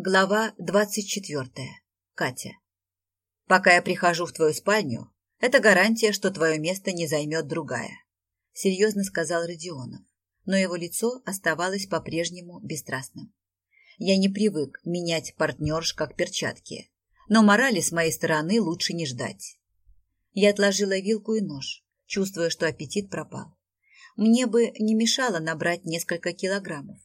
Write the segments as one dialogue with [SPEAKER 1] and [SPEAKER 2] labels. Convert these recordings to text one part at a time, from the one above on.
[SPEAKER 1] Глава двадцать четвертая. Катя. Пока я прихожу в твою спальню, это гарантия, что твое место не займет другая. Серьезно сказал Родионов, но его лицо оставалось по-прежнему бесстрастным. Я не привык менять партнерш как перчатки, но морали с моей стороны лучше не ждать. Я отложила вилку и нож, чувствуя, что аппетит пропал. Мне бы не мешало набрать несколько килограммов,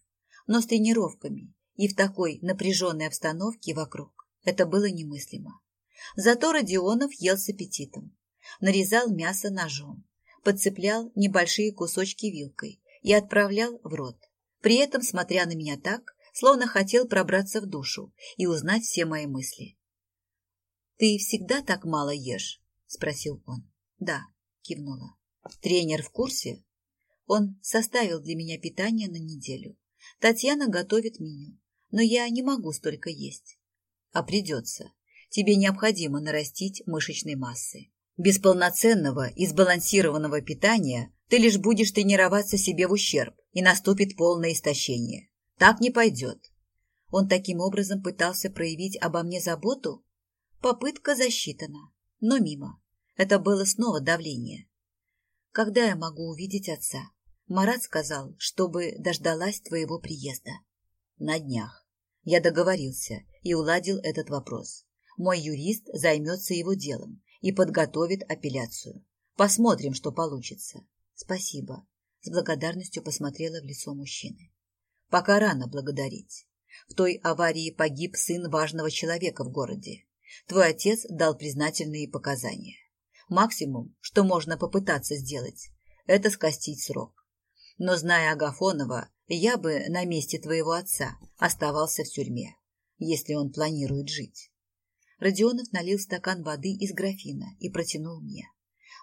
[SPEAKER 1] но с тренировками и в такой напряженной обстановке вокруг это было немыслимо. Зато Родионов ел с аппетитом. Нарезал мясо ножом, подцеплял небольшие кусочки вилкой и отправлял в рот, при этом смотря на меня так, словно хотел пробраться в душу и узнать все мои мысли. «Ты всегда так мало ешь?» – спросил он. «Да», – кивнула. «Тренер в курсе?» Он составил для меня питание на неделю. Татьяна готовит меню но я не могу столько есть. А придется. Тебе необходимо нарастить мышечной массы. Без полноценного и сбалансированного питания ты лишь будешь тренироваться себе в ущерб, и наступит полное истощение. Так не пойдет. Он таким образом пытался проявить обо мне заботу? Попытка засчитана, но мимо. Это было снова давление. Когда я могу увидеть отца? Марат сказал, чтобы дождалась твоего приезда. На днях. Я договорился и уладил этот вопрос. Мой юрист займется его делом и подготовит апелляцию. Посмотрим, что получится. Спасибо. С благодарностью посмотрела в лицо мужчины. Пока рано благодарить. В той аварии погиб сын важного человека в городе. Твой отец дал признательные показания. Максимум, что можно попытаться сделать, это скостить срок. Но, зная Агафонова, я бы на месте твоего отца оставался в тюрьме, если он планирует жить. Родионов налил стакан воды из графина и протянул мне.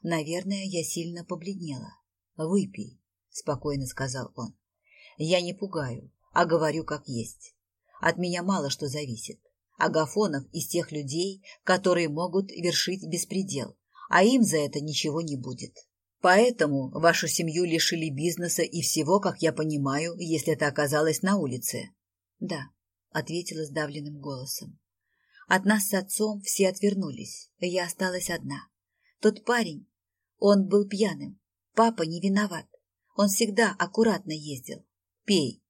[SPEAKER 1] Наверное, я сильно побледнела. «Выпей», — спокойно сказал он. «Я не пугаю, а говорю как есть. От меня мало что зависит. Агафонов из тех людей, которые могут вершить беспредел, а им за это ничего не будет. Поэтому вашу семью лишили бизнеса и всего, как я понимаю, если это оказалось на улице. Да, ответила сдавленным голосом. От нас с отцом все отвернулись, я осталась одна. Тот парень, он был пьяным. Папа не виноват. Он всегда аккуратно ездил. Пей.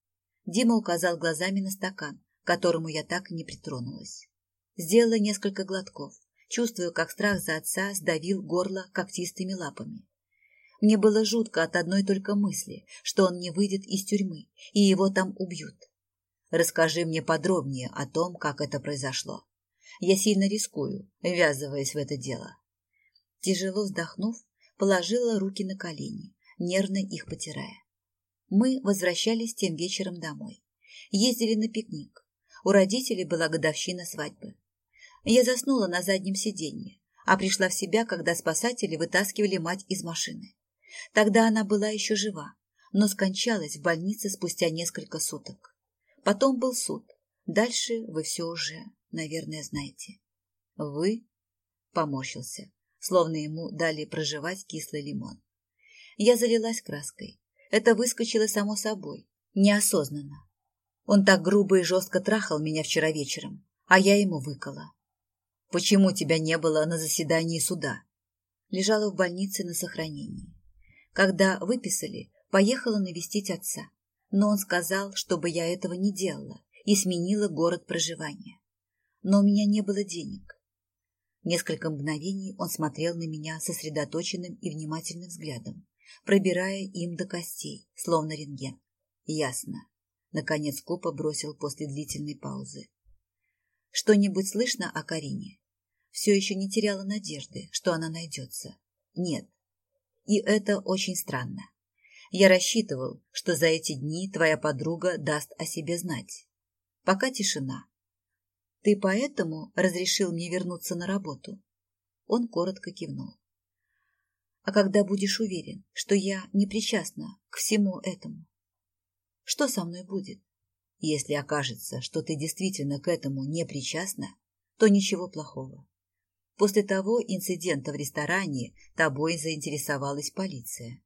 [SPEAKER 1] Дима указал глазами на стакан, к которому я так не притронулась. Сделала несколько глотков, чувствуя, как страх за отца сдавил горло когтистыми лапами. Мне было жутко от одной только мысли, что он не выйдет из тюрьмы, и его там убьют. Расскажи мне подробнее о том, как это произошло. Я сильно рискую, ввязываясь в это дело. Тяжело вздохнув, положила руки на колени, нервно их потирая. Мы возвращались тем вечером домой. Ездили на пикник. У родителей была годовщина свадьбы. Я заснула на заднем сиденье, а пришла в себя, когда спасатели вытаскивали мать из машины. Тогда она была еще жива, но скончалась в больнице спустя несколько суток. Потом был суд. Дальше вы все уже, наверное, знаете. Вы? Поморщился, словно ему дали проживать кислый лимон. Я залилась краской. Это выскочило само собой, неосознанно. Он так грубо и жестко трахал меня вчера вечером, а я ему выкола. Почему тебя не было на заседании суда? Лежала в больнице на сохранении. Когда выписали, поехала навестить отца, но он сказал, чтобы я этого не делала и сменила город проживания. Но у меня не было денег. Несколько мгновений он смотрел на меня сосредоточенным и внимательным взглядом, пробирая им до костей, словно рентген. Ясно. Наконец Копа бросил после длительной паузы. Что-нибудь слышно о Карине? Все еще не теряла надежды, что она найдется. Нет, и это очень странно. Я рассчитывал, что за эти дни твоя подруга даст о себе знать. Пока тишина. Ты поэтому разрешил мне вернуться на работу? Он коротко кивнул. А когда будешь уверен, что я не причастна к всему этому? Что со мной будет? Если окажется, что ты действительно к этому не причастна, то ничего плохого. После того инцидента в ресторане тобой заинтересовалась полиция.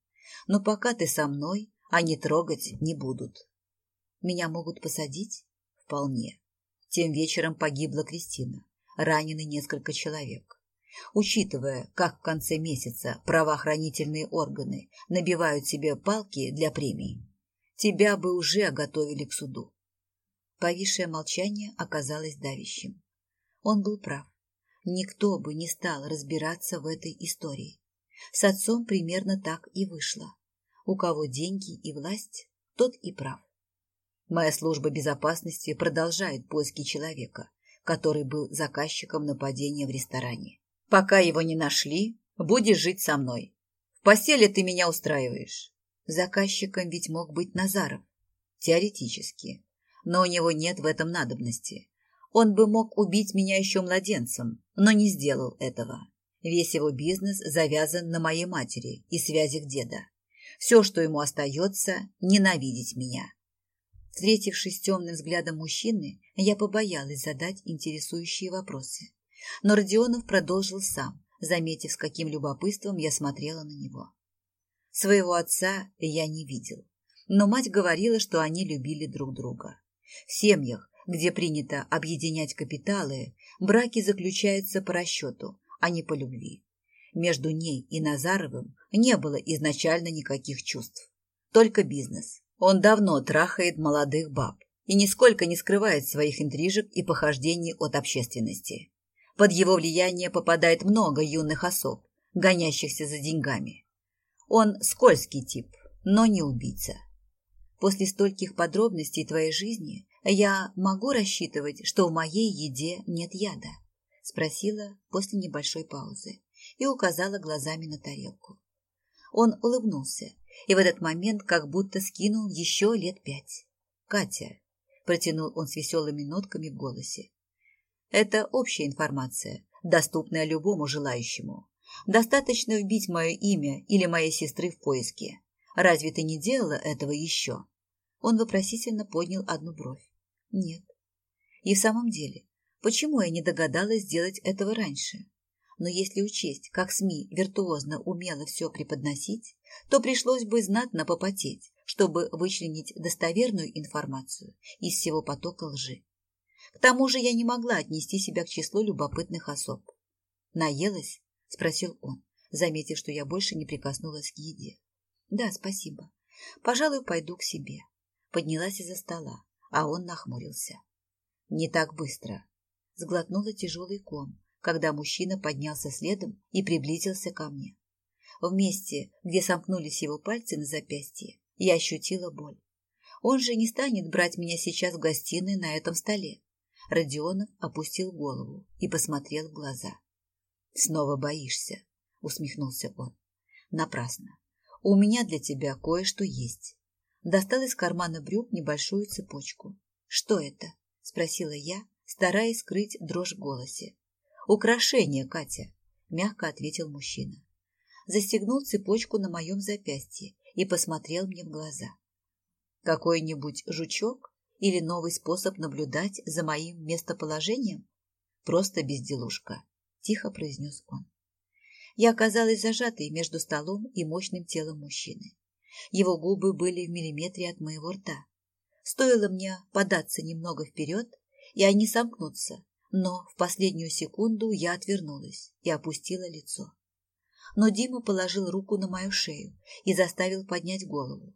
[SPEAKER 1] Но пока ты со мной, они трогать не будут. Меня могут посадить? Вполне. Тем вечером погибла Кристина. Ранены несколько человек. Учитывая, как в конце месяца правоохранительные органы набивают себе палки для премий, тебя бы уже готовили к суду. Повисшее молчание оказалось давящим. Он был прав. Никто бы не стал разбираться в этой истории. С отцом примерно так и вышло. У кого деньги и власть, тот и прав. Моя служба безопасности продолжает поиски человека, который был заказчиком нападения в ресторане. Пока его не нашли, будешь жить со мной. В постели ты меня устраиваешь. Заказчиком ведь мог быть Назаров. Теоретически. Но у него нет в этом надобности. Он бы мог убить меня еще младенцем, но не сделал этого. Весь его бизнес завязан на моей матери и связях деда. Все, что ему остается, ненавидеть меня. Встретившись темным взглядом мужчины, я побоялась задать интересующие вопросы. Но Родионов продолжил сам, заметив, с каким любопытством я смотрела на него. Своего отца я не видел, но мать говорила, что они любили друг друга. В семьях, где принято объединять капиталы, браки заключаются по расчету, а не по любви. Между ней и Назаровым не было изначально никаких чувств. Только бизнес. Он давно трахает молодых баб и нисколько не скрывает своих интрижек и похождений от общественности. Под его влияние попадает много юных особ, гонящихся за деньгами. Он скользкий тип, но не убийца. После стольких подробностей твоей жизни я могу рассчитывать, что в моей еде нет яда? Спросила после небольшой паузы и указала глазами на тарелку. Он улыбнулся и в этот момент как будто скинул еще лет пять. «Катя», — протянул он с веселыми нотками в голосе, это общая информация, доступная любому желающему. Достаточно вбить мое имя или моей сестры в поиске. Разве ты не делала этого еще? Он вопросительно поднял одну бровь. Нет. И в самом деле, почему я не догадалась сделать этого раньше? Но если учесть, как СМИ виртуозно умело все преподносить, то пришлось бы знатно попотеть, чтобы вычленить достоверную информацию из всего потока лжи. К тому же я не могла отнести себя к числу любопытных особ. «Наелась?» – спросил он, заметив, что я больше не прикоснулась к еде. «Да, спасибо. Пожалуй, пойду к себе». Поднялась из-за стола, а он нахмурился. «Не так быстро». Сглотнула тяжелый ком, когда мужчина поднялся следом и приблизился ко мне. В месте, где сомкнулись его пальцы на запястье, я ощутила боль. Он же не станет брать меня сейчас в гостиной на этом столе. Родионов опустил голову и посмотрел в глаза. «Снова боишься?» — усмехнулся он. «Напрасно. У меня для тебя кое-что есть». Достал из кармана брюк небольшую цепочку. «Что это?» — спросила я, стараясь скрыть дрожь в голосе. «Украшение, Катя», — мягко ответил мужчина. Застегнул цепочку на моем запястье и посмотрел мне в глаза. «Какой-нибудь жучок?» или новый способ наблюдать за моим местоположением? Просто безделушка, тихо произнес он. Я оказалась зажатой между столом и мощным телом мужчины. Его губы были в миллиметре от моего рта. Стоило мне податься немного вперед, и они сомкнутся, но в последнюю секунду я отвернулась и опустила лицо. Но Дима положил руку на мою шею и заставил поднять голову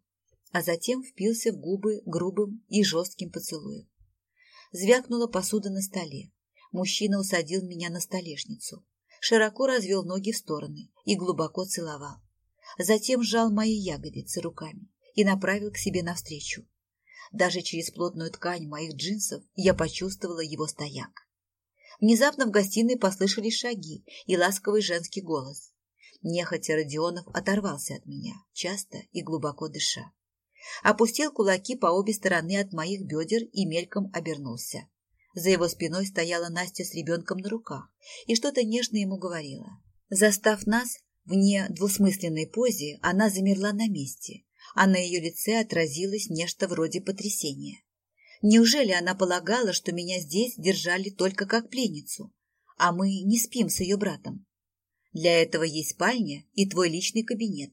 [SPEAKER 1] а затем впился в губы грубым и жестким поцелуем. Звякнула посуда на столе. Мужчина усадил меня на столешницу, широко развел ноги в стороны и глубоко целовал. Затем сжал мои ягодицы руками и направил к себе навстречу. Даже через плотную ткань моих джинсов я почувствовала его стояк. Внезапно в гостиной послышались шаги и ласковый женский голос. Нехотя Родионов оторвался от меня, часто и глубоко дыша опустил кулаки по обе стороны от моих бедер и мельком обернулся. За его спиной стояла Настя с ребенком на руках и что-то нежно ему говорила. Застав нас в недвусмысленной позе, она замерла на месте, а на ее лице отразилось нечто вроде потрясения. Неужели она полагала, что меня здесь держали только как пленницу, а мы не спим с ее братом? Для этого есть спальня и твой личный кабинет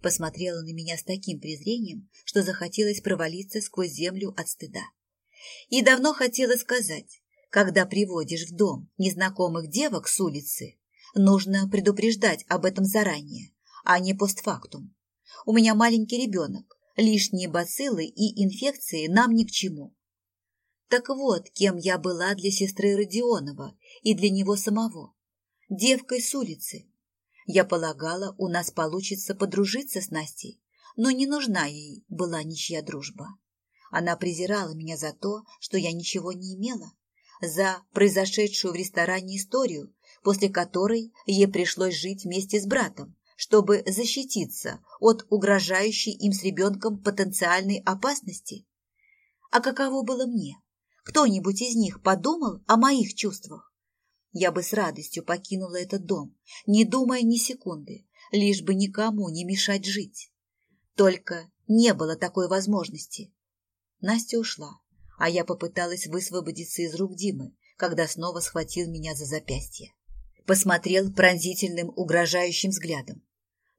[SPEAKER 1] посмотрела на меня с таким презрением, что захотелось провалиться сквозь землю от стыда. И давно хотела сказать, когда приводишь в дом незнакомых девок с улицы, нужно предупреждать об этом заранее, а не постфактум. У меня маленький ребенок, лишние бациллы и инфекции нам ни к чему. Так вот, кем я была для сестры Родионова и для него самого. Девкой с улицы. Я полагала, у нас получится подружиться с Настей, но не нужна ей была ничья дружба. Она презирала меня за то, что я ничего не имела, за произошедшую в ресторане историю, после которой ей пришлось жить вместе с братом, чтобы защититься от угрожающей им с ребенком потенциальной опасности. А каково было мне? Кто-нибудь из них подумал о моих чувствах? Я бы с радостью покинула этот дом, не думая ни секунды, лишь бы никому не мешать жить. Только не было такой возможности. Настя ушла, а я попыталась высвободиться из рук Димы, когда снова схватил меня за запястье. Посмотрел пронзительным, угрожающим взглядом.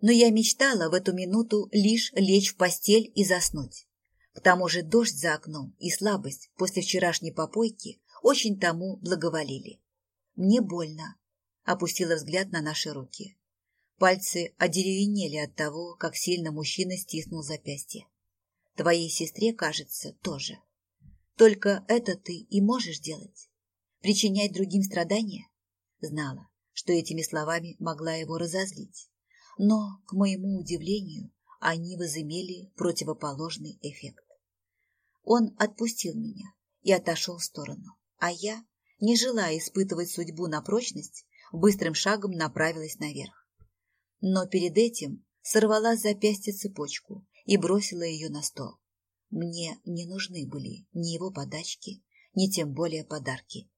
[SPEAKER 1] Но я мечтала в эту минуту лишь лечь в постель и заснуть. К тому же дождь за окном и слабость после вчерашней попойки очень тому благоволили. Мне больно. Опустила взгляд на наши руки. Пальцы одеревенели от того, как сильно мужчина стиснул запястье. Твоей сестре, кажется, тоже. Только это ты и можешь делать. Причинять другим страдания? Знала, что этими словами могла его разозлить. Но, к моему удивлению, они возымели противоположный эффект. Он отпустил меня и отошел в сторону, а я, не желая испытывать судьбу на прочность, быстрым шагом направилась наверх. Но перед этим сорвала с запястья цепочку и бросила ее на стол. Мне не нужны были ни его подачки, ни тем более подарки.